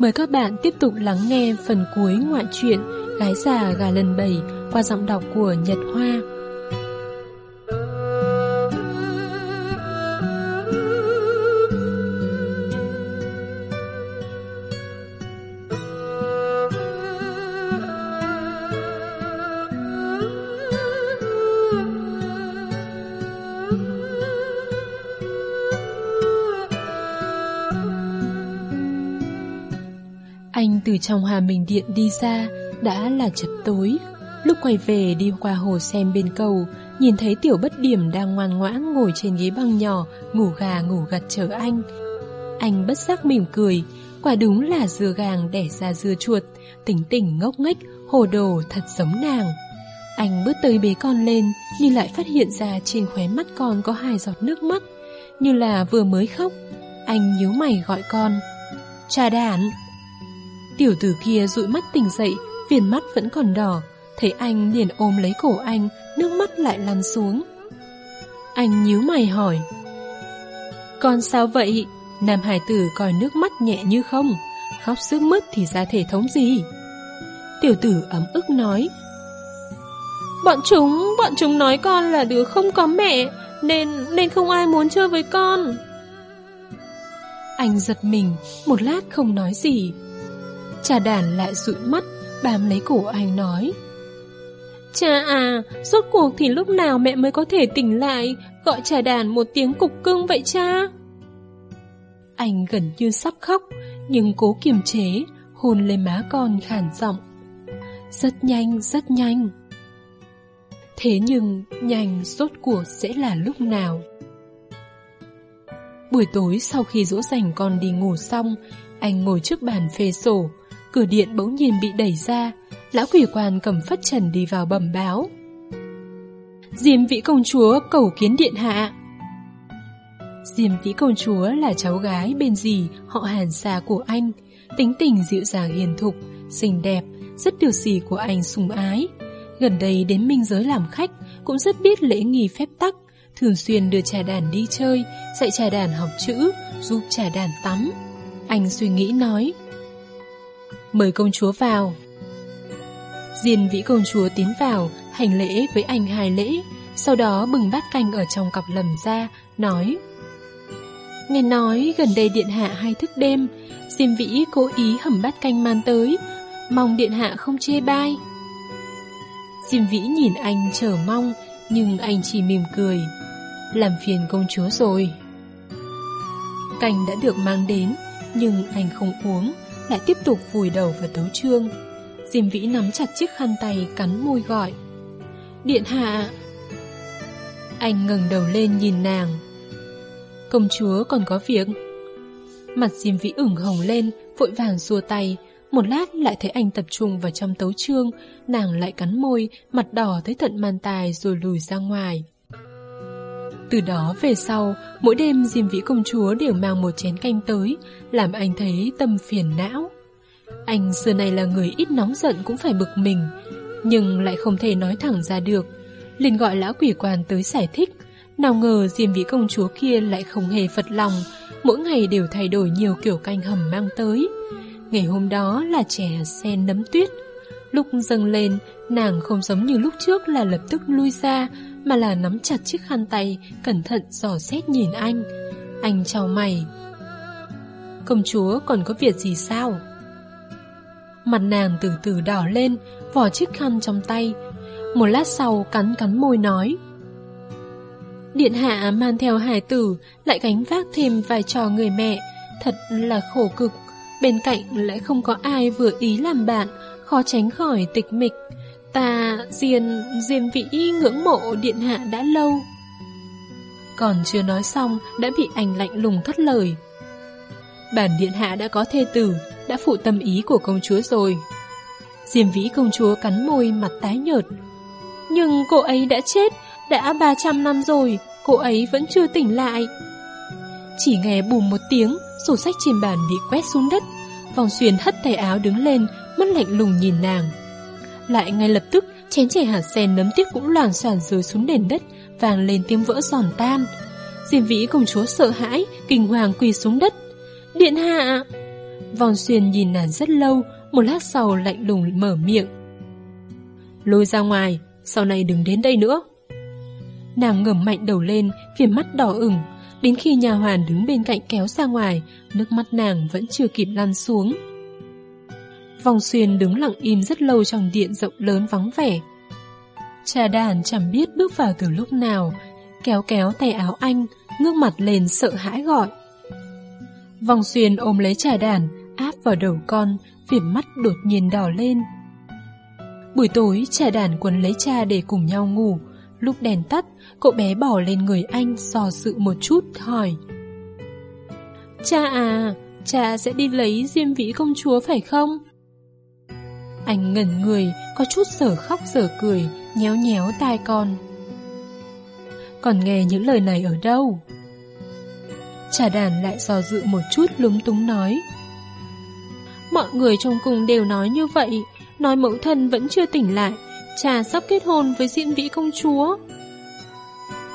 Mời các bạn tiếp tục lắng nghe phần cuối ngoại truyện Gái già gà lần bảy qua giọng đọc của Nhật Hoa. Anh từ trong hòa mình điện đi ra Đã là chập tối. Lúc quay về đi qua hồ xem bên cầu, Nhìn thấy tiểu bất điểm đang ngoan ngoãn Ngồi trên ghế băng nhỏ, Ngủ gà ngủ gật chờ anh. Anh bất giác mỉm cười, Quả đúng là dưa gàng đẻ ra dưa chuột, tỉnh tỉnh ngốc nghếch, Hồ đồ thật giống nàng. Anh bước tới bế con lên Nhưng lại phát hiện ra trên khóe mắt con Có hai giọt nước mắt. Như là vừa mới khóc, Anh nhíu mày gọi con, Trà đản Tiểu tử kia dụi mắt tỉnh dậy, viền mắt vẫn còn đỏ. Thấy anh liền ôm lấy cổ anh, nước mắt lại lăn xuống. Anh nhíu mày hỏi. Con sao vậy? Nam hải tử coi nước mắt nhẹ như không. Khóc sức mướt thì ra thể thống gì? Tiểu tử ấm ức nói. Bọn chúng, bọn chúng nói con là đứa không có mẹ, nên nên không ai muốn chơi với con. Anh giật mình, một lát không nói gì, Cha đàn lại dụi mắt, bám lấy cổ anh nói. Cha à, rốt cuộc thì lúc nào mẹ mới có thể tỉnh lại, gọi trà đàn một tiếng cục cưng vậy cha? Anh gần như sắp khóc, nhưng cố kiềm chế, hôn lên má con khàn giọng. Rất nhanh, rất nhanh. Thế nhưng, nhanh rốt cuộc sẽ là lúc nào? Buổi tối sau khi dỗ dành con đi ngủ xong, anh ngồi trước bàn phê sổ, cửa điện bỗng nhiên bị đẩy ra, lão quỷ quan cầm phất trần đi vào bẩm báo. Diêm vĩ công chúa cầu kiến điện hạ. Diêm vĩ công chúa là cháu gái bên dì họ hàn xa của anh, tính tình dịu dàng hiền thục, xinh đẹp, rất điều gì của anh sùng ái. Gần đây đến minh giới làm khách, cũng rất biết lễ nghi phép tắc, thường xuyên đưa trà đàn đi chơi, dạy trà đàn học chữ, giúp trà đàn tắm. Anh suy nghĩ nói, mời công chúa vào. Diên vĩ công chúa tiến vào, hành lễ với anh hài lễ, sau đó bừng bát canh ở trong cặp lầm ra, nói Nghe nói gần đây điện hạ hay thức đêm, Diền vĩ cố ý hầm bát canh man tới, mong điện hạ không chê bai. Diêm vĩ nhìn anh chờ mong, nhưng anh chỉ mỉm cười. Làm phiền công chúa rồi. Canh đã được mang đến, nhưng anh không uống, lại tiếp tục vùi đầu vào tấu trương. Diêm vĩ nắm chặt chiếc khăn tay cắn môi gọi. Điện hạ! Anh ngẩng đầu lên nhìn nàng. Công chúa còn có việc. Mặt Diêm vĩ ửng hồng lên, vội vàng xua tay. Một lát lại thấy anh tập trung vào trong tấu trương, nàng lại cắn môi, mặt đỏ tới tận man tài rồi lùi ra ngoài. Từ đó về sau, mỗi đêm Diêm Vĩ công chúa đều mang một chén canh tới, làm anh thấy tâm phiền não. Anh xưa này là người ít nóng giận cũng phải bực mình, nhưng lại không thể nói thẳng ra được. liền gọi lão quỷ quan tới giải thích, nào ngờ Diêm Vĩ công chúa kia lại không hề phật lòng, mỗi ngày đều thay đổi nhiều kiểu canh hầm mang tới. Ngày hôm đó là chè sen nấm tuyết. Lúc dâng lên, nàng không giống như lúc trước là lập tức lui ra, mà là nắm chặt chiếc khăn tay, cẩn thận dò xét nhìn anh. Anh chào mày. Công chúa còn có việc gì sao? Mặt nàng từ từ đỏ lên, vò chiếc khăn trong tay. Một lát sau cắn cắn môi nói. Điện hạ mang theo hải tử, lại gánh vác thêm vài trò người mẹ, thật là khổ cực. Bên cạnh lại không có ai vừa ý làm bạn, khó tránh khỏi tịch mịch. Ta diền, diền vĩ ngưỡng mộ điện hạ đã lâu. Còn chưa nói xong Đã bị ảnh lạnh lùng thất lời. Bản điện hạ đã có thê tử Đã phụ tâm ý của công chúa rồi. Diềm vĩ công chúa cắn môi mặt tái nhợt. Nhưng cô ấy đã chết Đã 300 năm rồi Cô ấy vẫn chưa tỉnh lại. Chỉ nghe bùm một tiếng Sổ sách trên bàn bị quét xuống đất. Vòng xuyên hất tay áo đứng lên Mắt lạnh lùng nhìn nàng lại ngay lập tức, chén chè hạt sen nấm tiết cũng loàn xoàn rơi xuống nền đất, vàng lên tiếng vỡ giòn tan. Diêm vĩ công chúa sợ hãi, kinh hoàng quỳ xuống đất. Điện hạ! Vòng xuyên nhìn nàng rất lâu, một lát sau lạnh lùng mở miệng. Lôi ra ngoài, sau này đừng đến đây nữa. Nàng ngẩng mạnh đầu lên, viền mắt đỏ ửng, đến khi nhà hoàn đứng bên cạnh kéo ra ngoài, nước mắt nàng vẫn chưa kịp lăn xuống. Vòng xuyên đứng lặng im rất lâu trong điện rộng lớn vắng vẻ. Cha đàn chẳng biết bước vào từ lúc nào, kéo kéo tay áo anh, ngước mặt lên sợ hãi gọi. Vòng xuyên ôm lấy trà đàn, áp vào đầu con, viền mắt đột nhiên đỏ lên. Buổi tối, trà đàn quấn lấy cha để cùng nhau ngủ. Lúc đèn tắt, cậu bé bỏ lên người anh dò sự một chút, hỏi. Cha à, cha sẽ đi lấy diêm vĩ công chúa phải không? Anh ngẩn người, có chút sở khóc sở cười, nhéo nhéo tai con. Còn nghe những lời này ở đâu? Trà đàn lại dò dự một chút lúng túng nói. Mọi người trong cùng đều nói như vậy, nói mẫu thân vẫn chưa tỉnh lại, trà sắp kết hôn với diễn vĩ công chúa.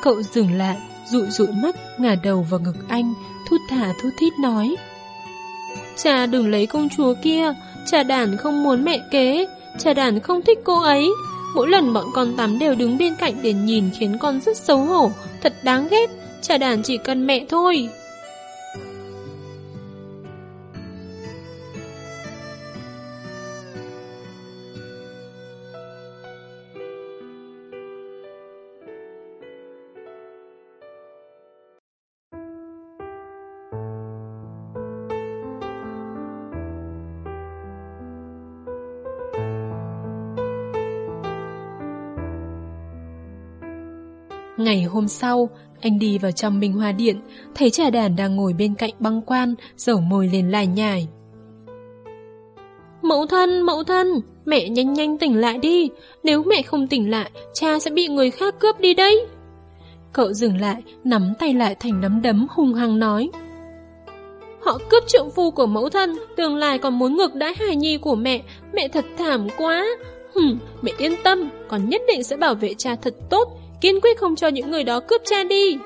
Cậu dừng lại, dụi dụi mắt, ngả đầu vào ngực anh, thút thả thút thít nói. Cha đừng lấy công chúa kia, cha đàn không muốn mẹ kế, cha đàn không thích cô ấy. Mỗi lần bọn con tắm đều đứng bên cạnh để nhìn khiến con rất xấu hổ, thật đáng ghét, cha đàn chỉ cần mẹ thôi. Ngày hôm sau, anh đi vào trong Minh Hoa Điện, thấy trà đàn đang ngồi bên cạnh băng quan, dầu môi lên lại nhài. Mẫu thân, mẫu thân, mẹ nhanh nhanh tỉnh lại đi, nếu mẹ không tỉnh lại, cha sẽ bị người khác cướp đi đấy. Cậu dừng lại, nắm tay lại thành nắm đấm hung hăng nói. Họ cướp trượng phu của mẫu thân, tương lai còn muốn ngược đãi hài nhi của mẹ, mẹ thật thảm quá. Hừm, mẹ yên tâm, còn nhất định sẽ bảo vệ cha thật tốt, kiên quyết không cho những người đó cướp cha đi.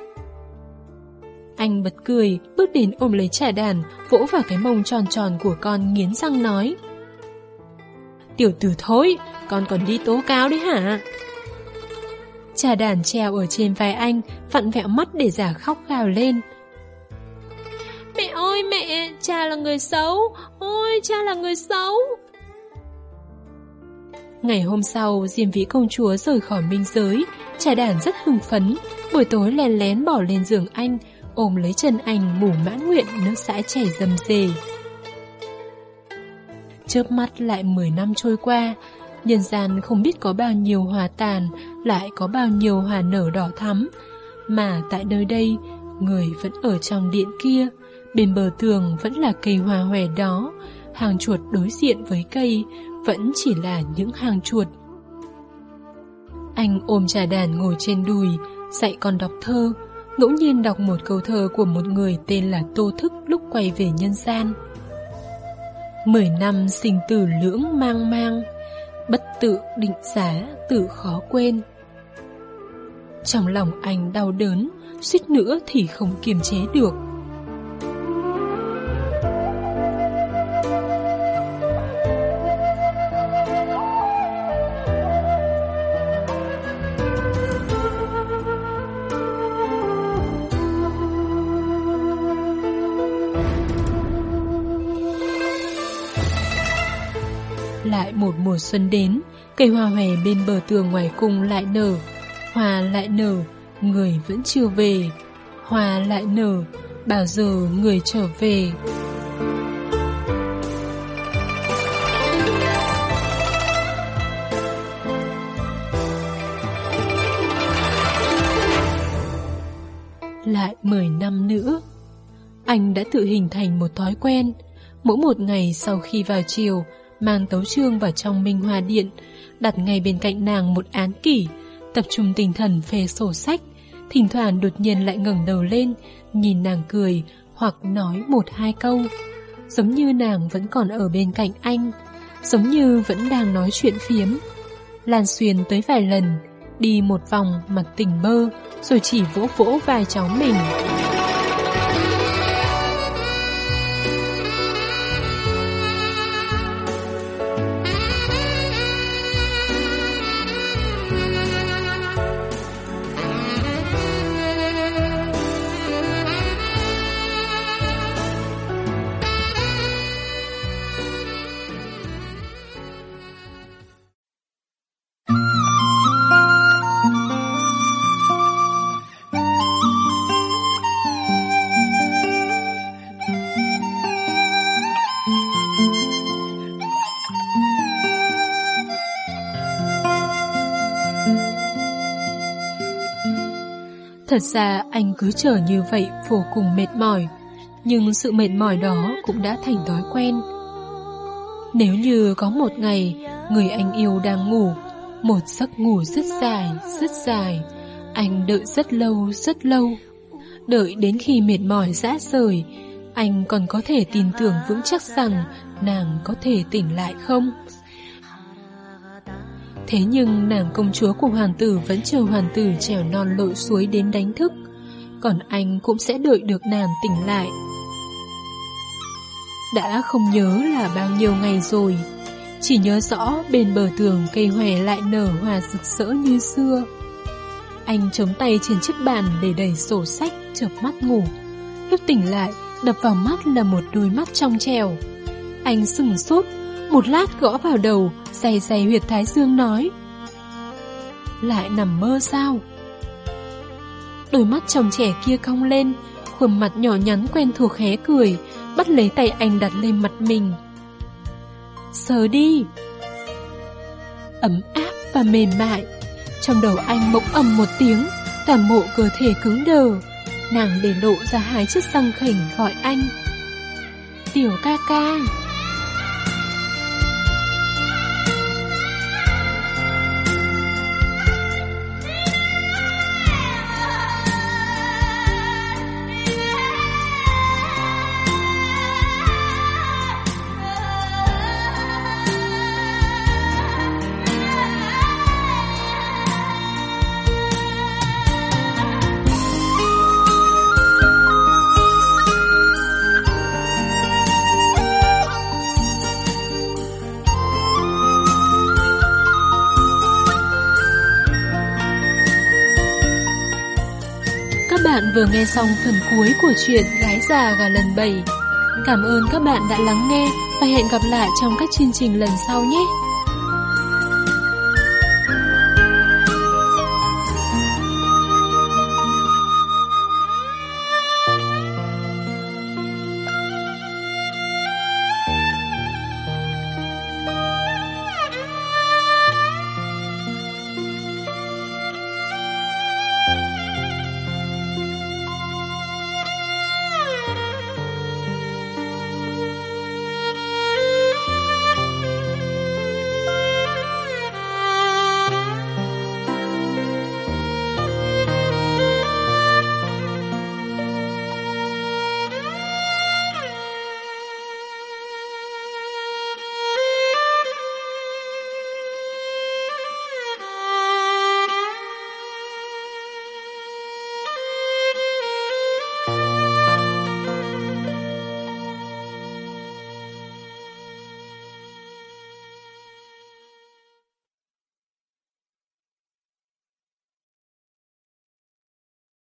Anh bật cười, bước đến ôm lấy trà đàn, vỗ vào cái mông tròn tròn của con nghiến răng nói. Tiểu tử thối, con còn đi tố cáo đấy hả? Trà đàn treo ở trên vai anh, vặn vẹo mắt để giả khóc gào lên. Mẹ ơi mẹ, cha là người xấu, ôi cha là người xấu. Ngày hôm sau, Diêm Vĩ công chúa rời khỏi minh giới, trà đàn rất hưng phấn, buổi tối lén lén bỏ lên giường anh, ôm lấy chân anh ngủ mãn nguyện nước sãi chảy dầm dề. Chớp mắt lại 10 năm trôi qua, nhân gian không biết có bao nhiêu hòa tàn, lại có bao nhiêu hòa nở đỏ thắm, mà tại nơi đây, người vẫn ở trong điện kia, bên bờ tường vẫn là cây hoa hòe đó, hàng chuột đối diện với cây, vẫn chỉ là những hàng chuột. Anh ôm trà đàn ngồi trên đùi, dạy con đọc thơ, ngẫu nhiên đọc một câu thơ của một người tên là Tô Thức lúc quay về nhân gian. Mười năm sinh tử lưỡng mang mang, bất tự định giá tự khó quên. Trong lòng anh đau đớn, suýt nữa thì không kiềm chế được. Xuân đến, cây hoa hòe bên bờ tường ngoài cung lại nở. Hoa lại nở, người vẫn chưa về. Hoa lại nở, bao giờ người trở về. Lại 10 năm nữa, anh đã tự hình thành một thói quen. Mỗi một ngày sau khi vào chiều, mang tấu chương vào trong minh hoa điện, đặt ngay bên cạnh nàng một án kỷ, tập trung tinh thần phê sổ sách, thỉnh thoảng đột nhiên lại ngẩng đầu lên, nhìn nàng cười hoặc nói một hai câu. Giống như nàng vẫn còn ở bên cạnh anh, giống như vẫn đang nói chuyện phiếm. Lan xuyên tới vài lần, đi một vòng mặt tỉnh bơ, rồi chỉ vỗ vỗ vai cháu mình. Thật ra anh cứ chờ như vậy vô cùng mệt mỏi, nhưng sự mệt mỏi đó cũng đã thành thói quen. Nếu như có một ngày người anh yêu đang ngủ, một giấc ngủ rất dài, rất dài, anh đợi rất lâu, rất lâu. Đợi đến khi mệt mỏi rã rời, anh còn có thể tin tưởng vững chắc rằng nàng có thể tỉnh lại không? Thế nhưng nàng công chúa của hoàng tử vẫn chờ hoàng tử trèo non lội suối đến đánh thức, còn anh cũng sẽ đợi được nàng tỉnh lại. Đã không nhớ là bao nhiêu ngày rồi, chỉ nhớ rõ bên bờ tường cây hòe lại nở hoa rực rỡ như xưa. Anh chống tay trên chiếc bàn để đẩy sổ sách, chợp mắt ngủ. Lúc tỉnh lại, đập vào mắt là một đôi mắt trong trèo. Anh sừng sốt, một lát gõ vào đầu, dày dày huyệt thái dương nói. Lại nằm mơ sao? Đôi mắt chồng trẻ kia cong lên, khuôn mặt nhỏ nhắn quen thuộc hé cười, bắt lấy tay anh đặt lên mặt mình. Sờ đi! Ấm áp và mềm mại, trong đầu anh bỗng ầm một tiếng, toàn bộ cơ thể cứng đờ. Nàng để lộ ra hai chiếc răng khỉnh gọi anh. Tiểu ca ca! Bạn vừa nghe xong phần cuối của chuyện Gái già gà lần 7. Cảm ơn các bạn đã lắng nghe và hẹn gặp lại trong các chương trình lần sau nhé.